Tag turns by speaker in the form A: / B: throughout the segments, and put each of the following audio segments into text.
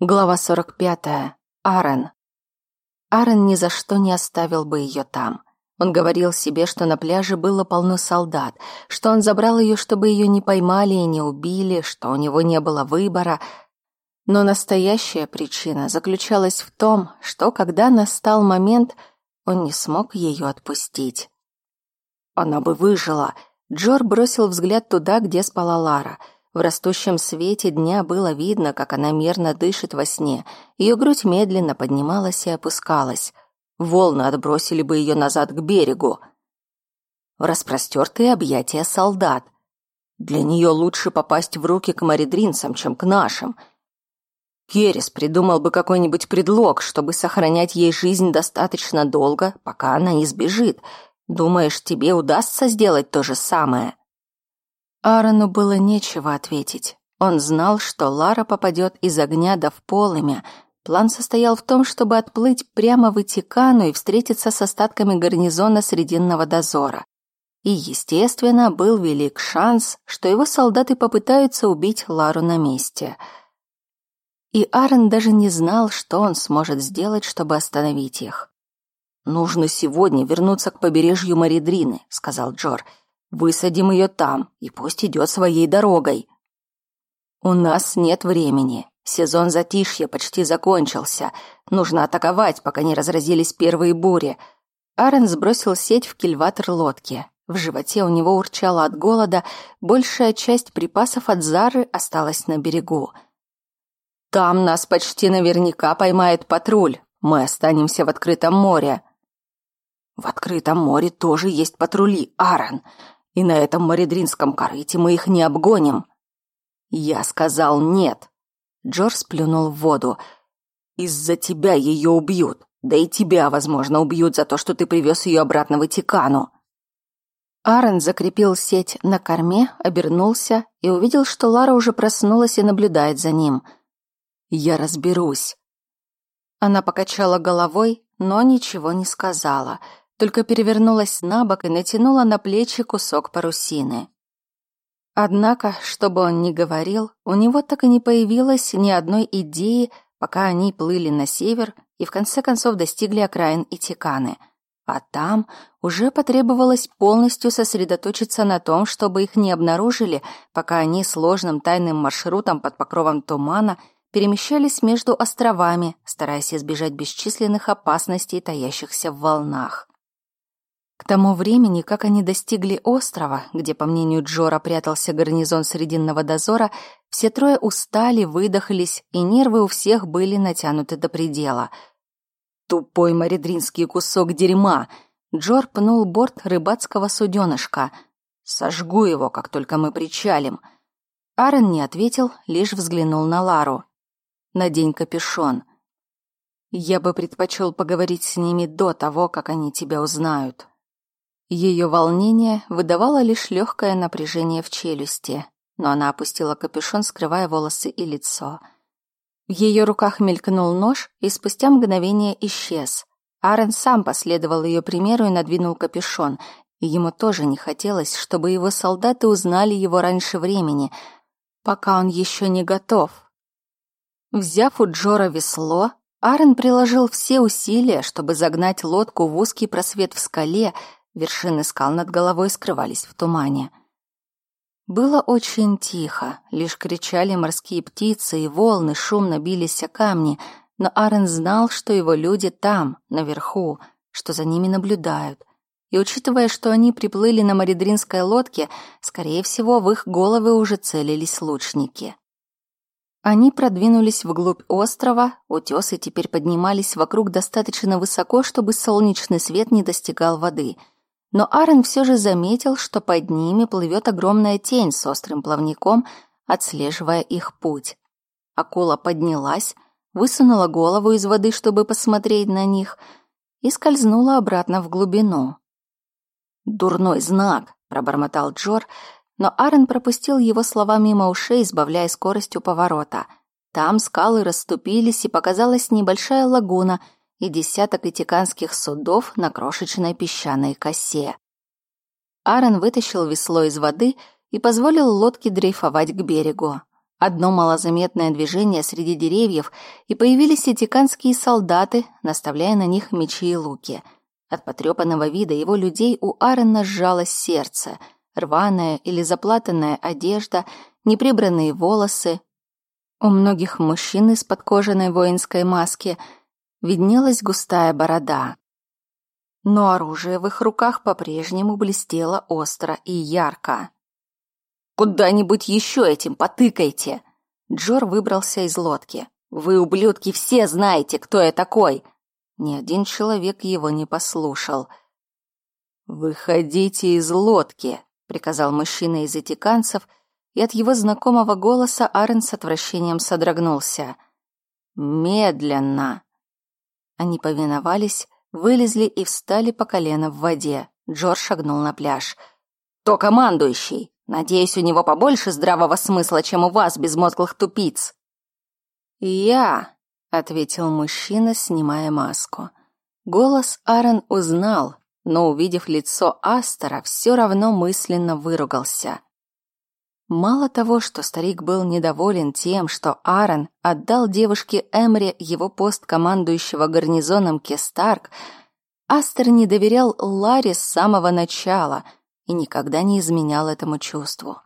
A: Глава 45. Арен. Арен ни за что не оставил бы ее там. Он говорил себе, что на пляже было полно солдат, что он забрал ее, чтобы ее не поймали и не убили, что у него не было выбора. Но настоящая причина заключалась в том, что когда настал момент, он не смог ее отпустить. Она бы выжила. Джор бросил взгляд туда, где спала Лара — в растущем свете дня было видно, как она мерно дышит во сне. Ее грудь медленно поднималась и опускалась. Волны отбросили бы ее назад к берегу. Распростертые объятия солдат. Для нее лучше попасть в руки к маридринцам, чем к нашим. Керес придумал бы какой-нибудь предлог, чтобы сохранять ей жизнь достаточно долго, пока она не сбежит. Думаешь, тебе удастся сделать то же самое? Аарону было нечего ответить. Он знал, что Лара попадет из огня до в полымя. План состоял в том, чтобы отплыть прямо в Итикану и встретиться с остатками гарнизона Срединного дозора. И, естественно, был велик шанс, что его солдаты попытаются убить Лару на месте. И Аарон даже не знал, что он сможет сделать, чтобы остановить их. «Нужно сегодня вернуться к побережью Маридрины», — сказал Джор, — Высадим ее там, и пусть идет своей дорогой. У нас нет времени. Сезон затишья почти закончился. Нужно атаковать, пока не разразились первые бури. Арен сбросил сеть в кильватор лодки. В животе у него урчало от голода, большая часть припасов от Зары осталась на берегу. «Там нас почти наверняка поймает патруль. Мы останемся в открытом море». «В открытом море тоже есть патрули, Аарон и на этом маридринском корыте мы их не обгоним. Я сказал нет. Джордж сплюнул в воду. Из-за тебя ее убьют. Да и тебя, возможно, убьют за то, что ты привез ее обратно в Этикану. Аарон закрепил сеть на корме, обернулся и увидел, что Лара уже проснулась и наблюдает за ним. «Я разберусь». Она покачала головой, но ничего не сказала — только перевернулась на бок и натянула на плечи кусок парусины. Однако, что бы он ни говорил, у него так и не появилось ни одной идеи, пока они плыли на север и в конце концов достигли окраин Итиканы. А там уже потребовалось полностью сосредоточиться на том, чтобы их не обнаружили, пока они сложным тайным маршрутом под покровом тумана перемещались между островами, стараясь избежать бесчисленных опасностей, таящихся в волнах. К тому времени, как они достигли острова, где, по мнению Джора, прятался гарнизон Срединного дозора, все трое устали, выдохлись, и нервы у всех были натянуты до предела. «Тупой маридринский кусок дерьма!» Джор пнул борт рыбацкого суденышка. «Сожгу его, как только мы причалим!» Аарон не ответил, лишь взглянул на Лару. «Надень капюшон. Я бы предпочел поговорить с ними до того, как они тебя узнают». Ее волнение выдавало лишь легкое напряжение в челюсти, но она опустила капюшон, скрывая волосы и лицо. В ее руках мелькнул нож и спустя мгновение исчез. Арен сам последовал ее примеру и надвинул капюшон, ему тоже не хотелось, чтобы его солдаты узнали его раньше времени, пока он еще не готов. Взяв у Джора весло, Арен приложил все усилия, чтобы загнать лодку в узкий просвет в скале, Вершины скал над головой скрывались в тумане. Было очень тихо, лишь кричали морские птицы, и волны шумно бились о камни, но Арен знал, что его люди там, наверху, что за ними наблюдают. И учитывая, что они приплыли на маридринской лодке, скорее всего, в их головы уже целились лучники. Они продвинулись вглубь острова, утесы теперь поднимались вокруг достаточно высоко, чтобы солнечный свет не достигал воды — но Аарон все же заметил, что под ними плывет огромная тень с острым плавником, отслеживая их путь. Акула поднялась, высунула голову из воды, чтобы посмотреть на них, и скользнула обратно в глубину. «Дурной знак», — пробормотал Джор, но Аарон пропустил его слова мимо ушей, избавляя скорость у поворота. Там скалы расступились, и показалась небольшая лагуна — и десяток этиканских судов на крошечной песчаной косе. Аарон вытащил весло из воды и позволил лодке дрейфовать к берегу. Одно малозаметное движение среди деревьев, и появились этиканские солдаты, наставляя на них мечи и луки. От потрепанного вида его людей у Аарона сжалось сердце. Рваная или заплатанная одежда, неприбранные волосы. У многих мужчин из-под кожаной воинской маски виднелась густая борода. Но оружие в их руках по-прежнему блестело остро и ярко. «Куда-нибудь еще этим потыкайте!» Джор выбрался из лодки. «Вы, ублюдки, все знаете, кто я такой!» Ни один человек его не послушал. «Выходите из лодки!» — приказал мужчина из этиканцев, и от его знакомого голоса Арен с отвращением содрогнулся. «Медленно!» Они повиновались, вылезли и встали по колено в воде. Джор шагнул на пляж. «То командующий!» Надеюсь, у него побольше здравого смысла, чем у вас, безмозглых тупиц. Я, ответил мужчина, снимая маску. Голос Аарон узнал, но увидев лицо Астера, все равно мысленно выругался. Мало того, что старик был недоволен тем, что Аарон отдал девушке Эмре его пост командующего гарнизоном Кестарк, Астер не доверял Ларе с самого начала — и никогда не изменял этому чувству.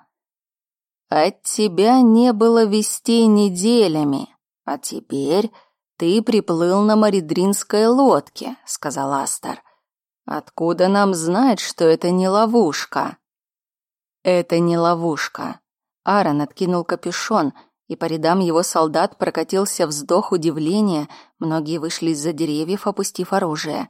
A: От тебя не было вестей неделями, а теперь ты приплыл на Маридринской лодке, сказал Астер. Откуда нам знать, что это не ловушка? Это не ловушка. Аарон откинул капюшон, и по рядам его солдат прокатился вздох удивления, многие вышли из-за деревьев, опустив оружие.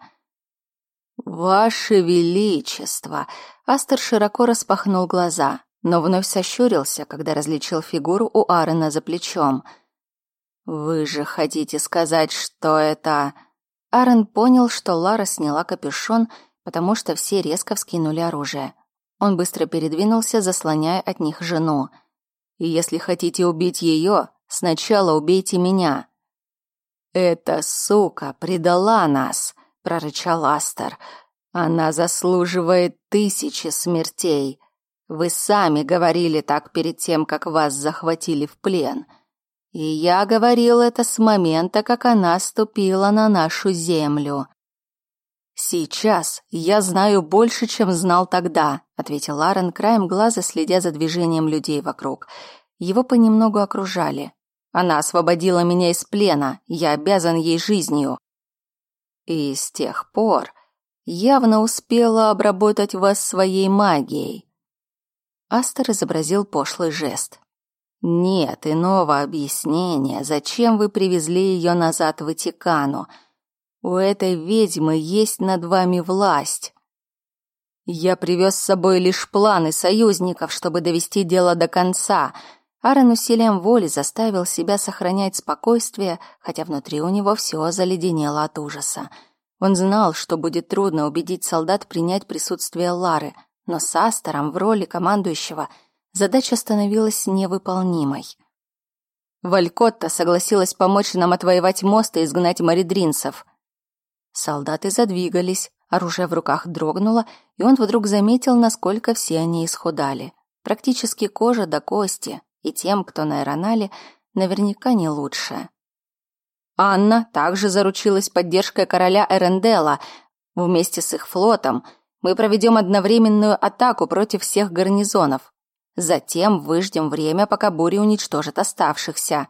A: «Ваше Величество!» Астер широко распахнул глаза, но вновь сощурился, когда различил фигуру у Аарона за плечом. «Вы же хотите сказать, что это...» Аарон понял, что Лара сняла капюшон, потому что все резко вскинули оружие. Он быстро передвинулся, заслоняя от них жену. «И если хотите убить ее, сначала убейте меня». «Эта сука предала нас!» — прорычал Астер. Она заслуживает тысячи смертей. Вы сами говорили так перед тем, как вас захватили в плен. И я говорил это с момента, как она ступила на нашу землю. Сейчас я знаю больше, чем знал тогда, ответил Ларен краем глаза, следя за движением людей вокруг. Его понемногу окружали. Она освободила меня из плена, я обязан ей жизнью. И с тех пор явно успела обработать вас своей магией. Астер изобразил пошлый жест. Нет иного объяснения, зачем вы привезли ее назад в Ватикану. У этой ведьмы есть над вами власть. Я привез с собой лишь планы союзников, чтобы довести дело до конца. Аарон усилием воли заставил себя сохранять спокойствие, хотя внутри у него все заледенело от ужаса. Он знал, что будет трудно убедить солдат принять присутствие Лары, но с Астером в роли командующего задача становилась невыполнимой. Валькотта согласилась помочь нам отвоевать мост и изгнать маридринцев. Солдаты задвигались, оружие в руках дрогнуло, и он вдруг заметил, насколько все они исхудали. Практически кожа до кости, и тем, кто на Эронале, наверняка не лучше. Анна также заручилась поддержкой короля Эрендела. Вместе с их флотом мы проведем одновременную атаку против всех гарнизонов. Затем выждем время, пока буря уничтожит оставшихся.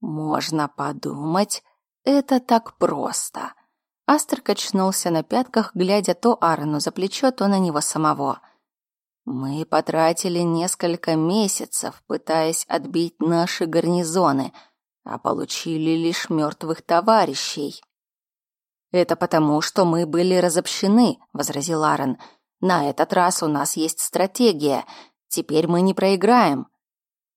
A: Можно подумать, это так просто. Астер качнулся на пятках, глядя то Аарону за плечо, то на него самого. Мы потратили несколько месяцев, пытаясь отбить наши гарнизоны — а получили лишь мертвых товарищей. Это потому, что мы были разобщены, возразил Аарон. На этот раз у нас есть стратегия. Теперь мы не проиграем.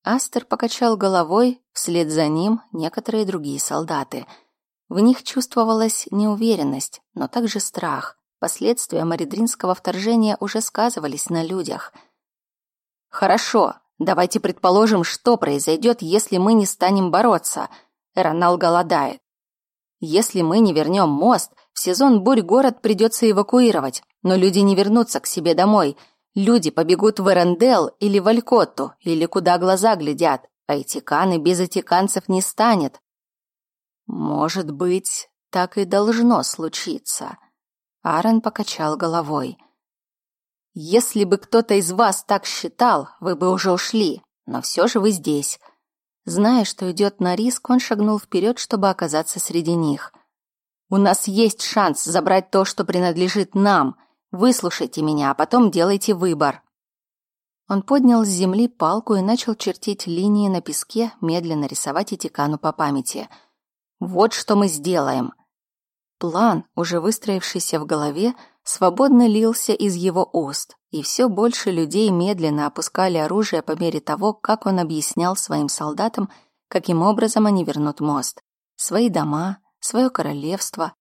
A: Астер покачал головой, вслед за ним некоторые другие солдаты. В них чувствовалась неуверенность, но также страх. Последствия маридринского вторжения уже сказывались на людях. Хорошо, Давайте предположим, что произойдет, если мы не станем бороться. Эронал голодает. Если мы не вернем мост, в сезон бурь город придется эвакуировать, но люди не вернутся к себе домой. Люди побегут в Эрендел или в Алькотту, или куда глаза глядят. а Этикан и без этиканцев не станет. Может быть, так и должно случиться. Аарон покачал головой. Если бы кто-то из вас так считал, вы бы уже ушли, но все же вы здесь. Зная, что идет на риск, он шагнул вперед, чтобы оказаться среди них. У нас есть шанс забрать то, что принадлежит нам. Выслушайте меня, а потом делайте выбор. Он поднял с земли палку и начал чертить линии на песке, медленно рисовать Этикану по памяти. Вот что мы сделаем. План, уже выстроившийся в голове, свободно лился из его уст, и все больше людей медленно опускали оружие по мере того, как он объяснял своим солдатам, каким образом они вернут мост. Свои дома, свое королевство.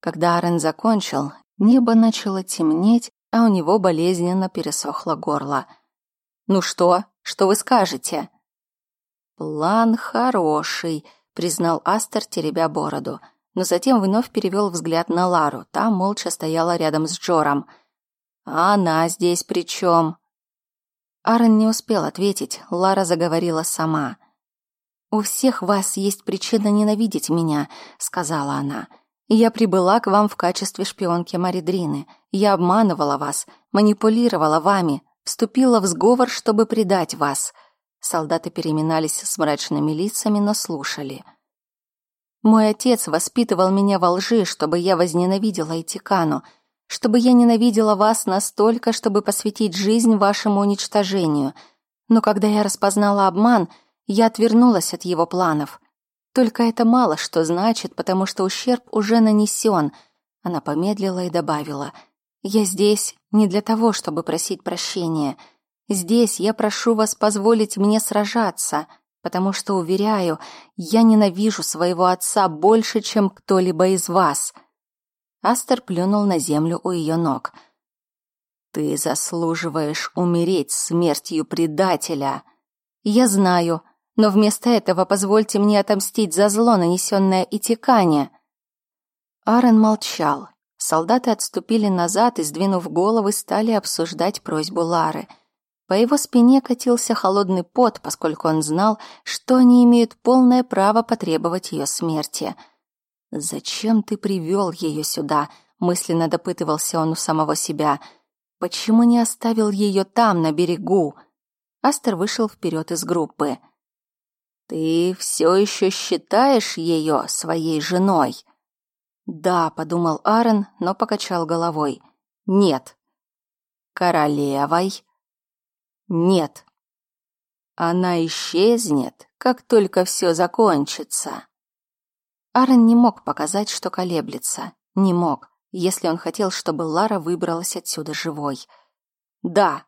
A: Когда Арен закончил, небо начало темнеть, а у него болезненно пересохло горло – ну что? Что вы скажете? План хороший, признал Астер, теребя бороду, но затем вновь перевел взгляд на Лару. Та молча стояла рядом с Джором. А она здесь при чем? Аарон не успел ответить. Лара заговорила сама. «У всех вас есть причина ненавидеть меня», — сказала она. «Я прибыла к вам в качестве шпионки Маридрины. Я обманывала вас, манипулировала вами, вступила в сговор, чтобы предать вас. Солдаты переминались с мрачными лицами, но слушали. Мой отец воспитывал меня во лжи, чтобы я возненавидела Этикану, чтобы я ненавидела вас настолько, чтобы посвятить жизнь вашему уничтожению. Но когда я распознала обман, я отвернулась от его планов. Только это мало что значит, потому что ущерб уже нанесен. Она помедлила и добавила — я здесь не для того, чтобы просить прощения. Здесь я прошу вас позволить мне сражаться, потому что, уверяю, я ненавижу своего отца больше, чем кто-либо из вас». Астер плюнул на землю у ее ног. «Ты заслуживаешь умереть смертью предателя. Я знаю, но вместо этого позвольте мне отомстить за зло, нанесенное Итикане». Аарон молчал. Солдаты отступили назад и, сдвинув головы, стали обсуждать просьбу Лары. По его спине катился холодный пот, поскольку он знал, что они имеют полное право потребовать ее смерти. «Зачем ты привел ее сюда?» — мысленно допытывался он у самого себя. «Почему не оставил ее там, на берегу?» Астер вышел вперед из группы. «Ты все еще считаешь ее своей женой?» «Да», — подумал Аарон, но покачал головой. «Нет». «Королевой?» «Нет». «Она исчезнет, как только все закончится». Аарон не мог показать, что колеблется. Не мог, если он хотел, чтобы Лара выбралась отсюда живой. «Да».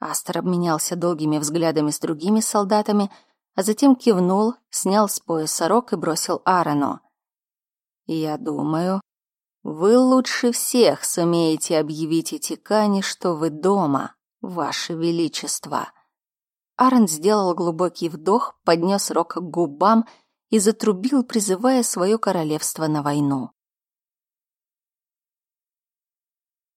A: Астер обменялся долгими взглядами с другими солдатами, а затем кивнул, снял с пояса рог и бросил Аарону. Я думаю, вы лучше всех сумеете объявить Этикане, что вы дома, ваше величество. Арен сделал глубокий вдох, поднес рог к губам и затрубил, призывая свое королевство на войну.